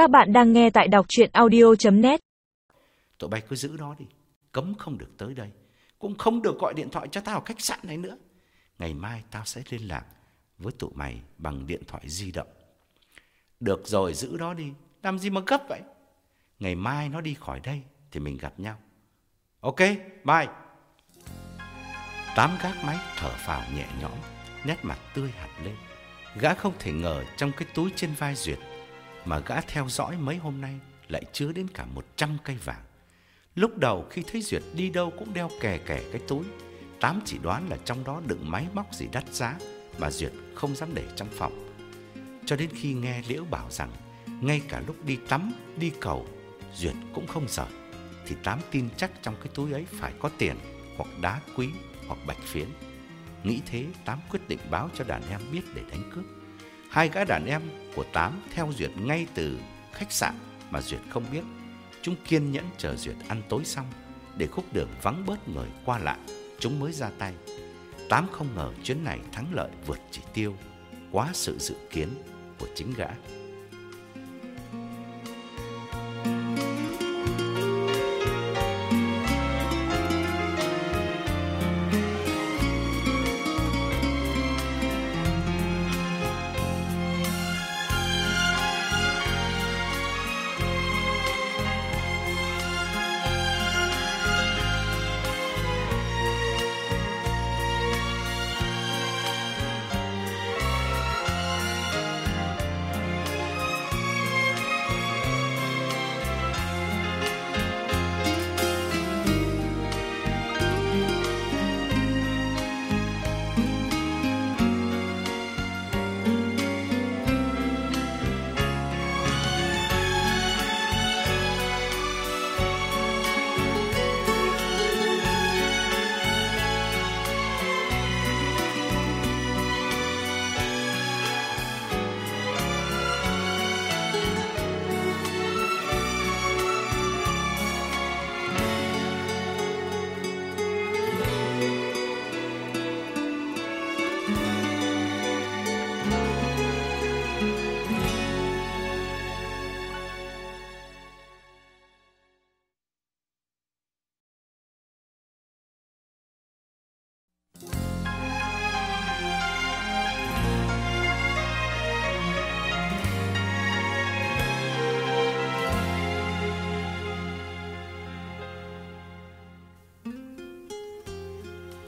Các bạn đang nghe tại đọc chuyện audio.net Tụi bay cứ giữ nó đi. Cấm không được tới đây. Cũng không được gọi điện thoại cho tao ở khách sạn này nữa. Ngày mai tao sẽ liên lạc với tụi mày bằng điện thoại di động. Được rồi giữ nó đi. Làm gì mà gấp vậy? Ngày mai nó đi khỏi đây thì mình gặp nhau. Ok, bye. Tám gác máy thở phào nhẹ nhõm, nét mặt tươi hẳn lên. Gã không thể ngờ trong cái túi trên vai Duyệt mà gã theo dõi mấy hôm nay lại chứa đến cả 100 cây vàng. Lúc đầu khi thấy Duyệt đi đâu cũng đeo kè kè cái túi, Tám chỉ đoán là trong đó đựng máy móc gì đắt giá mà Duyệt không dám để trong phòng. Cho đến khi nghe Liễu bảo rằng ngay cả lúc đi tắm, đi cầu, Duyệt cũng không sợ, thì Tám tin chắc trong cái túi ấy phải có tiền hoặc đá quý hoặc bạch phiến. Nghĩ thế, Tám quyết định báo cho đàn em biết để đánh cướp. Hai gã đàn em của Tám theo Duyệt ngay từ khách sạn mà Duyệt không biết. Chúng kiên nhẫn chờ Duyệt ăn tối xong để khúc đường vắng bớt người qua lại, chúng mới ra tay. Tám không ngờ chuyến này thắng lợi vượt chỉ tiêu, quá sự dự kiến của chính gã.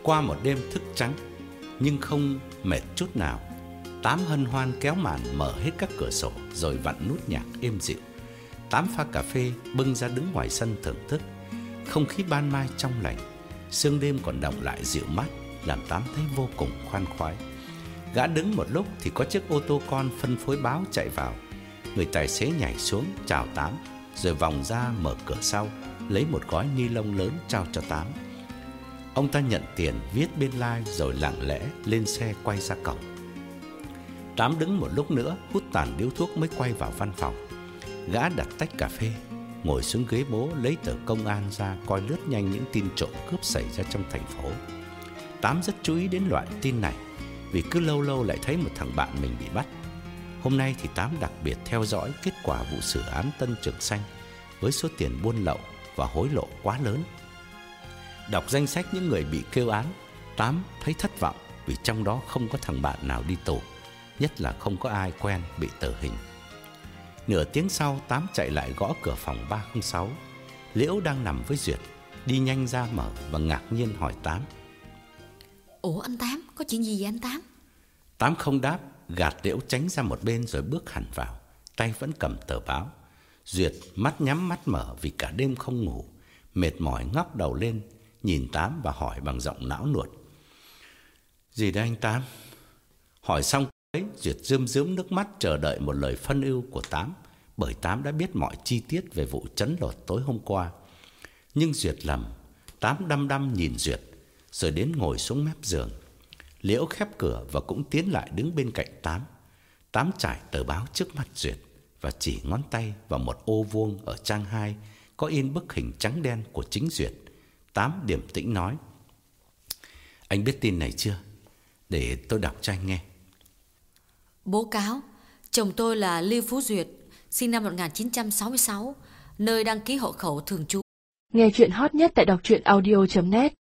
Qua một đêm thức trắng nhưng không mệt chút nào, Tám hân hoan kéo màn mở hết các cửa sổ rồi vặn nút nhạc êm dịu. Tám pha cà phê bưng ra đứng ngoài sân thưởng thức. Không khí ban mai trong lành, sương đêm còn động lại dịu mát, làm Tám thấy vô cùng khoan khoái. Gã đứng một lúc thì có chiếc ô tô con phân phối báo chạy vào. Người tài xế nhảy xuống chào Tám, rồi vòng ra mở cửa sau, lấy một gói ni lông lớn trao cho Tám. Ông ta nhận tiền viết bên lai rồi lặng lẽ lên xe quay ra cổng. Tám đứng một lúc nữa hút tàn điếu thuốc mới quay vào văn phòng. Gã đặt tách cà phê, ngồi xuống ghế bố lấy tờ công an ra coi lướt nhanh những tin trộm cướp xảy ra trong thành phố. Tám rất chú ý đến loại tin này vì cứ lâu lâu lại thấy một thằng bạn mình bị bắt. Hôm nay thì Tám đặc biệt theo dõi kết quả vụ xử án Tân Trường Xanh với số tiền buôn lậu và hối lộ quá lớn. Đọc danh sách những người bị kêu án, Tám thấy thất vọng vì trong đó không có thằng bạn nào đi tù, nhất là không có ai quen bị tử hình. Nửa tiếng sau, Tám chạy lại gõ cửa phòng 306. Liễu đang nằm với Duyệt, đi nhanh ra mở và ngạc nhiên hỏi Tám. Ủa anh Tám, có chuyện gì vậy anh Tám? Tám không đáp, gạt Liễu tránh ra một bên rồi bước hẳn vào, tay vẫn cầm tờ báo. Duyệt mắt nhắm mắt mở vì cả đêm không ngủ, mệt mỏi ngóc đầu lên, nhìn Tám và hỏi bằng giọng não nuột. Gì đây anh Tám? Hỏi xong ấy, Duyệt rơm rớm nước mắt chờ đợi một lời phân ưu của Tám, bởi Tám đã biết mọi chi tiết về vụ chấn lột tối hôm qua. Nhưng Duyệt lầm, Tám đăm đăm nhìn Duyệt, rồi đến ngồi xuống mép giường. Liễu khép cửa và cũng tiến lại đứng bên cạnh Tám. Tám trải tờ báo trước mặt Duyệt và chỉ ngón tay vào một ô vuông ở trang 2 có in bức hình trắng đen của chính Duyệt. Tám điềm tĩnh nói: "Anh biết tin này chưa? Để tôi đọc cho anh nghe." Bố cáo, chồng tôi là Lưu Phú Duyệt, sinh năm 1966, nơi đăng ký hộ khẩu thường trú. Nghe chuyện hot nhất tại đọc truyện audio.net